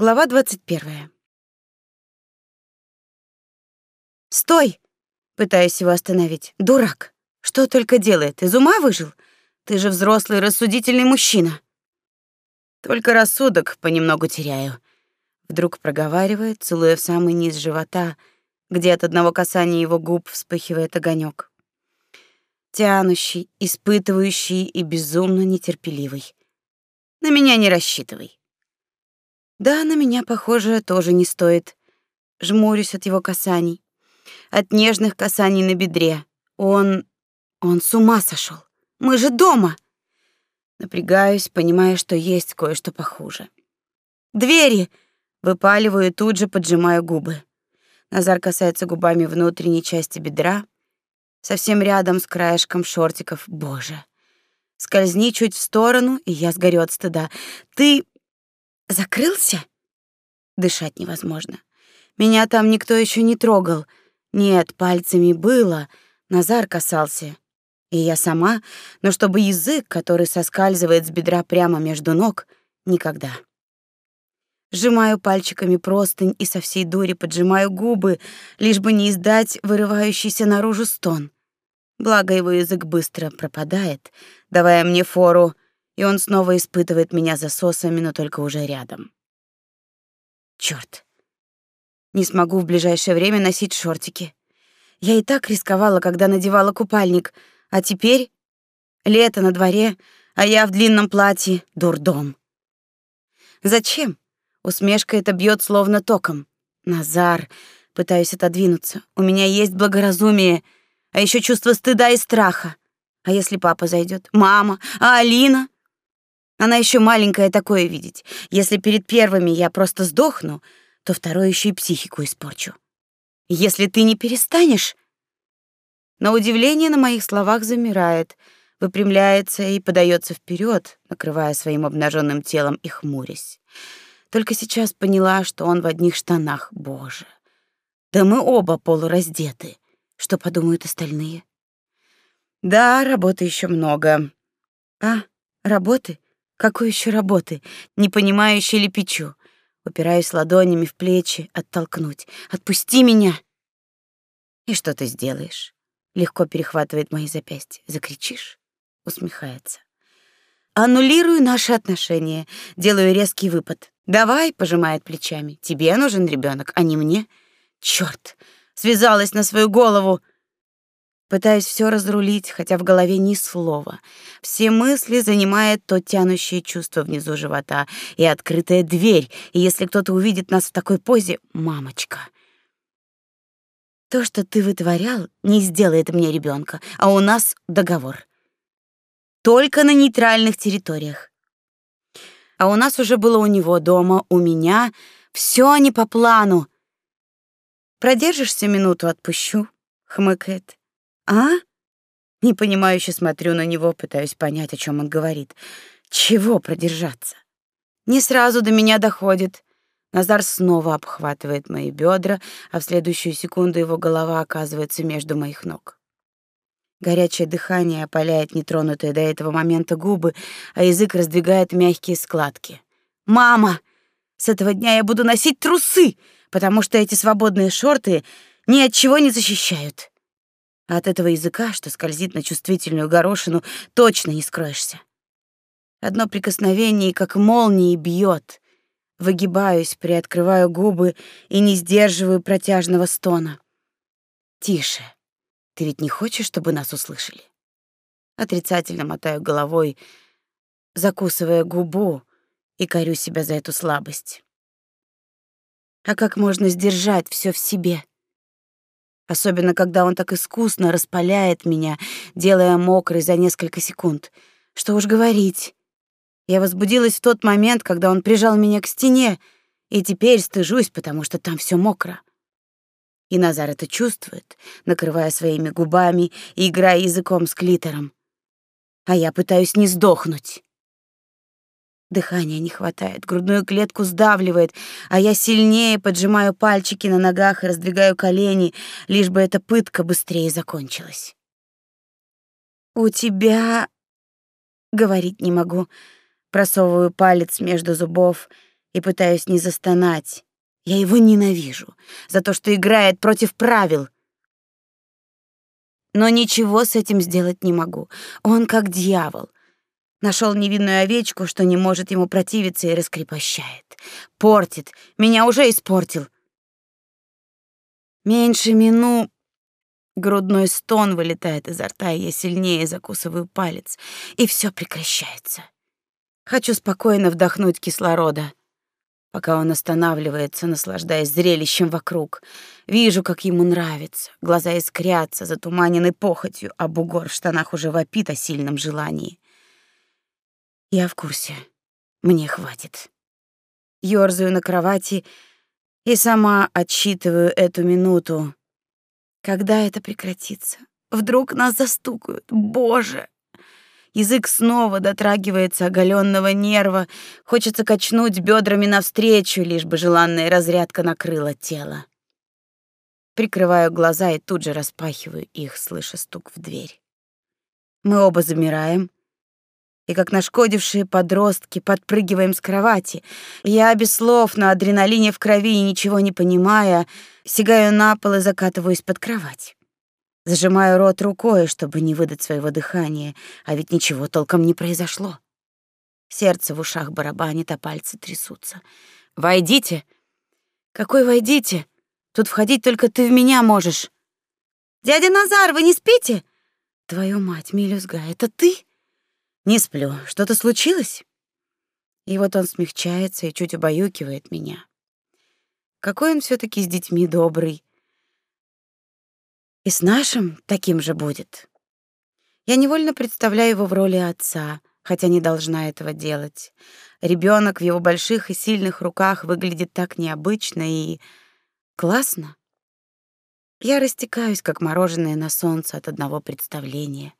Глава 21. Стой! Пытаюсь его остановить. Дурак. Что только делает? Из ума выжил? Ты же взрослый, рассудительный мужчина. Только рассудок понемногу теряю. Вдруг проговаривает, целуя в самый низ живота, где от одного касания его губ вспыхивает огонек, Тянущий, испытывающий и безумно нетерпеливый. На меня не рассчитывай. Да, на меня, похоже, тоже не стоит. Жмурюсь от его касаний, от нежных касаний на бедре. Он он с ума сошел. Мы же дома. Напрягаюсь, понимая, что есть кое-что похуже. Двери, выпаливаю и тут же поджимаю губы. Назар касается губами внутренней части бедра, совсем рядом с краешком шортиков. Боже. Скользни чуть в сторону, и я сгорю от стыда. Ты Закрылся? Дышать невозможно. Меня там никто еще не трогал. Нет, пальцами было, Назар касался. И я сама, но чтобы язык, который соскальзывает с бедра прямо между ног, никогда. Сжимаю пальчиками простынь и со всей дури поджимаю губы, лишь бы не издать вырывающийся наружу стон. Благо его язык быстро пропадает, давая мне фору и он снова испытывает меня засосами, но только уже рядом. Чёрт. Не смогу в ближайшее время носить шортики. Я и так рисковала, когда надевала купальник, а теперь лето на дворе, а я в длинном платье, дурдом. Зачем? Усмешка эта бьет словно током. Назар, пытаюсь отодвинуться. У меня есть благоразумие, а еще чувство стыда и страха. А если папа зайдет? Мама? А Алина? Она еще маленькая такое видеть. Если перед первыми я просто сдохну, то второй еще и психику испорчу. Если ты не перестанешь... На удивление на моих словах замирает, выпрямляется и подается вперед, накрывая своим обнаженным телом и хмурясь. Только сейчас поняла, что он в одних штанах, боже. Да мы оба полураздеты. Что подумают остальные? Да, работы еще много. А, работы? Какой еще работы? Не понимающий лепечу. Упираюсь ладонями в плечи, оттолкнуть. Отпусти меня. И что ты сделаешь? Легко перехватывает мои запястья. Закричишь? Усмехается. Аннулирую наши отношения, делаю резкий выпад. Давай, пожимает плечами. Тебе нужен ребенок, а не мне. Черт! Связалась на свою голову. Пытаюсь все разрулить, хотя в голове ни слова. Все мысли занимает то тянущее чувство внизу живота и открытая дверь. И если кто-то увидит нас в такой позе, мамочка. То, что ты вытворял, не сделает мне ребенка, а у нас договор. Только на нейтральных территориях. А у нас уже было у него дома, у меня. Все не по плану. Продержишься минуту, отпущу, хмыкает. А? Непонимающе смотрю на него, пытаюсь понять, о чем он говорит. Чего продержаться? Не сразу до меня доходит. Назар снова обхватывает мои бедра, а в следующую секунду его голова оказывается между моих ног. Горячее дыхание опаляет нетронутые до этого момента губы, а язык раздвигает мягкие складки. «Мама! С этого дня я буду носить трусы, потому что эти свободные шорты ни от чего не защищают». А от этого языка, что скользит на чувствительную горошину, точно не скроешься. Одно прикосновение, как молнией, бьет. Выгибаюсь, приоткрываю губы и не сдерживаю протяжного стона. Тише. Ты ведь не хочешь, чтобы нас услышали? Отрицательно мотаю головой, закусывая губу и корю себя за эту слабость. А как можно сдержать все в себе? Особенно когда он так искусно распаляет меня, делая мокрой за несколько секунд. Что уж говорить. Я возбудилась в тот момент, когда он прижал меня к стене, и теперь стыжусь, потому что там все мокро. И Назар это чувствует, накрывая своими губами и играя языком с клитором. А я пытаюсь не сдохнуть. Дыхания не хватает, грудную клетку сдавливает, а я сильнее поджимаю пальчики на ногах и раздвигаю колени, лишь бы эта пытка быстрее закончилась. «У тебя...» Говорить не могу. Просовываю палец между зубов и пытаюсь не застонать. Я его ненавижу за то, что играет против правил. Но ничего с этим сделать не могу. Он как дьявол. Нашел невинную овечку, что не может ему противиться и раскрепощает. Портит. Меня уже испортил. Меньше мину... Грудной стон вылетает изо рта, и я сильнее закусываю палец, и все прекращается. Хочу спокойно вдохнуть кислорода пока он останавливается, наслаждаясь зрелищем вокруг. Вижу, как ему нравится. Глаза искрятся, затуманены похотью, а бугор в штанах уже вопит о сильном желании. Я в курсе. Мне хватит. Ёрзаю на кровати и сама отсчитываю эту минуту. Когда это прекратится? Вдруг нас застукают. Боже! Язык снова дотрагивается оголенного нерва, хочется качнуть бедрами навстречу, лишь бы желанная разрядка накрыла тело. Прикрываю глаза и тут же распахиваю их, слыша стук в дверь. Мы оба замираем, и как нашкодившие подростки подпрыгиваем с кровати. Я без слов на адреналине в крови и ничего не понимая, сигаю на пол и закатываюсь под кровать. Зажимаю рот рукой, чтобы не выдать своего дыхания, а ведь ничего толком не произошло. Сердце в ушах барабанит, а пальцы трясутся. «Войдите!» «Какой войдите? Тут входить только ты в меня можешь!» «Дядя Назар, вы не спите?» «Твою мать, Мелюзга, это ты?» «Не сплю. Что-то случилось?» И вот он смягчается и чуть убаюкивает меня. Какой он все таки с детьми добрый. И с нашим таким же будет. Я невольно представляю его в роли отца, хотя не должна этого делать. Ребенок в его больших и сильных руках выглядит так необычно и классно. Я растекаюсь, как мороженое на солнце от одного представления.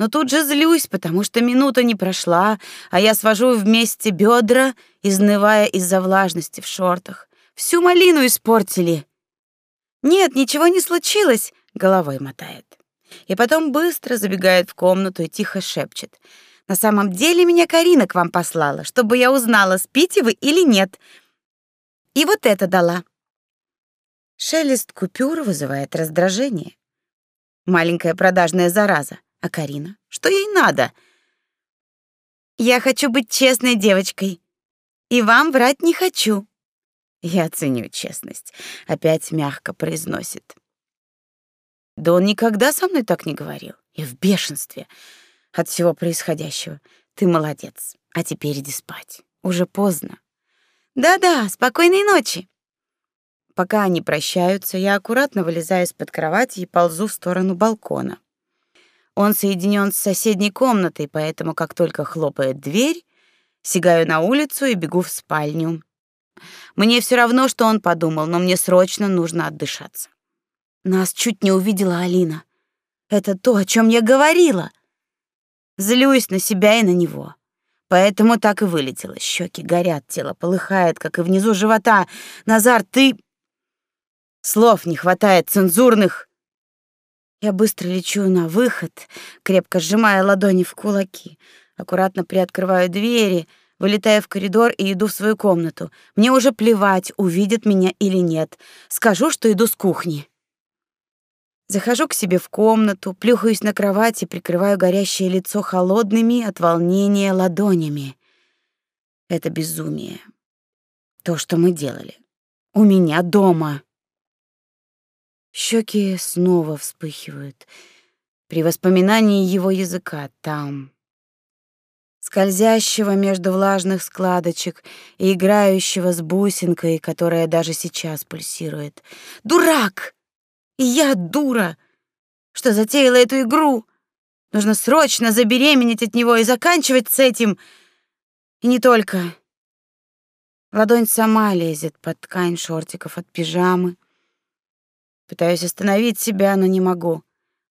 Но тут же злюсь, потому что минута не прошла, а я свожу вместе бедра, изнывая из-за влажности в шортах. Всю малину испортили. Нет, ничего не случилось, головой мотает. И потом быстро забегает в комнату и тихо шепчет: "На самом деле меня Карина к вам послала, чтобы я узнала, спите вы или нет. И вот это дала". Шелест купюр вызывает раздражение. Маленькая продажная зараза. А Карина? Что ей надо? Я хочу быть честной девочкой. И вам врать не хочу. Я ценю честность, опять мягко произносит. Да он никогда со мной так не говорил. Я в бешенстве от всего происходящего. Ты молодец. А теперь иди спать. Уже поздно. Да-да, спокойной ночи. Пока они прощаются, я аккуратно вылезаю из-под кровати и ползу в сторону балкона. Он соединен с соседней комнатой, поэтому как только хлопает дверь, сигаю на улицу и бегу в спальню. Мне все равно, что он подумал, но мне срочно нужно отдышаться. Нас чуть не увидела Алина. Это то, о чем я говорила. Злюсь на себя и на него. Поэтому так и вылетело. Щеки горят, тело полыхает, как и внизу живота. Назар, ты... Слов не хватает цензурных. Я быстро лечу на выход, крепко сжимая ладони в кулаки. Аккуратно приоткрываю двери — Вылетаю в коридор и иду в свою комнату. Мне уже плевать, увидят меня или нет. Скажу, что иду с кухни. Захожу к себе в комнату, плюхаюсь на кровати, прикрываю горящее лицо холодными от волнения ладонями. Это безумие. То, что мы делали. У меня дома. Щеки снова вспыхивают при воспоминании его языка там, скользящего между влажных складочек и играющего с бусинкой, которая даже сейчас пульсирует. Дурак! И я дура, что затеяла эту игру. Нужно срочно забеременеть от него и заканчивать с этим. И не только. Ладонь сама лезет под ткань шортиков от пижамы. Пытаюсь остановить себя, но не могу.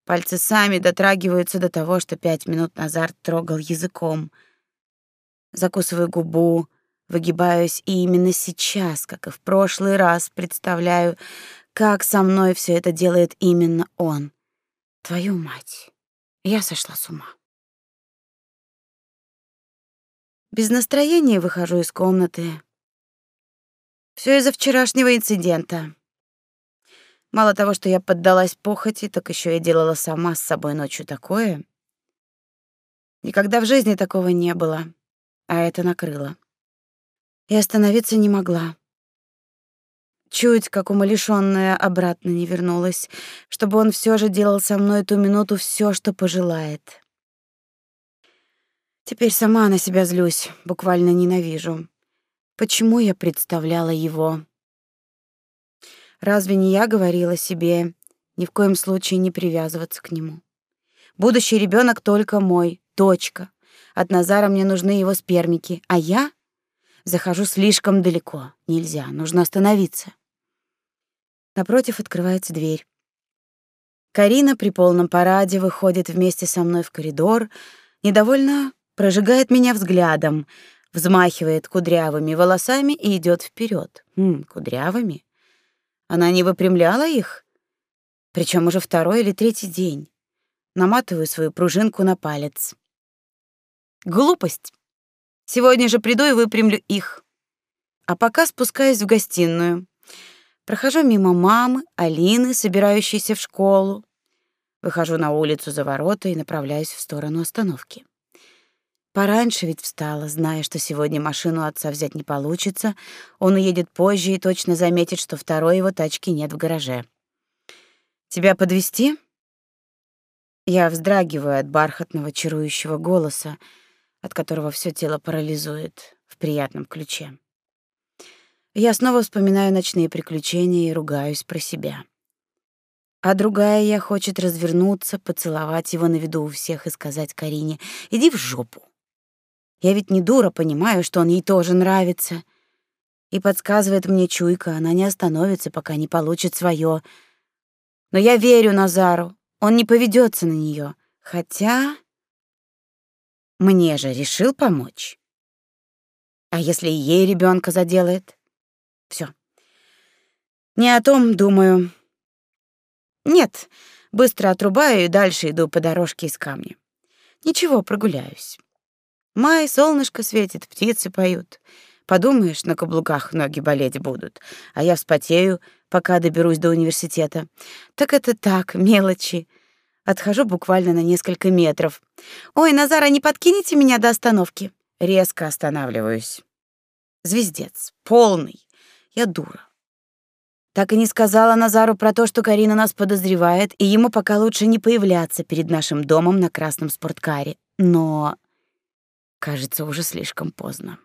Пальцы сами дотрагиваются до того, что пять минут назад трогал языком. Закусываю губу, выгибаюсь, и именно сейчас, как и в прошлый раз, представляю, как со мной все это делает именно он. Твою мать, я сошла с ума. Без настроения выхожу из комнаты, Все из-за вчерашнего инцидента. Мало того, что я поддалась похоти, так еще и делала сама с собой ночью такое. Никогда в жизни такого не было, а это накрыло. И остановиться не могла. Чуть, как умалишённая, обратно не вернулась, чтобы он все же делал со мной ту минуту все, что пожелает. Теперь сама на себя злюсь, буквально ненавижу. Почему я представляла его? Разве не я говорила себе ни в коем случае не привязываться к нему? Будущий ребенок только мой, точка. От Назара мне нужны его спермики, а я захожу слишком далеко. Нельзя, нужно остановиться. Напротив открывается дверь. Карина при полном параде выходит вместе со мной в коридор, недовольно прожигает меня взглядом, взмахивает кудрявыми волосами и идет вперед. Хм, кудрявыми? Она не выпрямляла их? Причем уже второй или третий день. Наматываю свою пружинку на палец. Глупость. Сегодня же приду и выпрямлю их. А пока спускаюсь в гостиную. Прохожу мимо мамы, Алины, собирающейся в школу. Выхожу на улицу за ворота и направляюсь в сторону остановки. Пораньше ведь встала, зная, что сегодня машину отца взять не получится. Он уедет позже и точно заметит, что второй его тачки нет в гараже. Тебя подвести? Я вздрагиваю от бархатного чарующего голоса, от которого все тело парализует в приятном ключе. Я снова вспоминаю ночные приключения и ругаюсь про себя. А другая я хочет развернуться, поцеловать его на виду у всех и сказать Карине: "Иди в жопу". Я ведь не дура, понимаю, что он ей тоже нравится. И подсказывает мне чуйка, она не остановится, пока не получит свое. Но я верю Назару, он не поведется на нее, хотя мне же решил помочь. А если ей ребенка заделает? Все. Не о том думаю. Нет, быстро отрубаю и дальше иду по дорожке из камня. Ничего, прогуляюсь. Май, солнышко светит, птицы поют. Подумаешь, на каблуках ноги болеть будут, а я вспотею, пока доберусь до университета. Так это так, мелочи. Отхожу буквально на несколько метров. «Ой, Назара, не подкинете меня до остановки?» Резко останавливаюсь. Звездец. Полный. Я дура. Так и не сказала Назару про то, что Карина нас подозревает, и ему пока лучше не появляться перед нашим домом на красном спорткаре. Но, кажется, уже слишком поздно.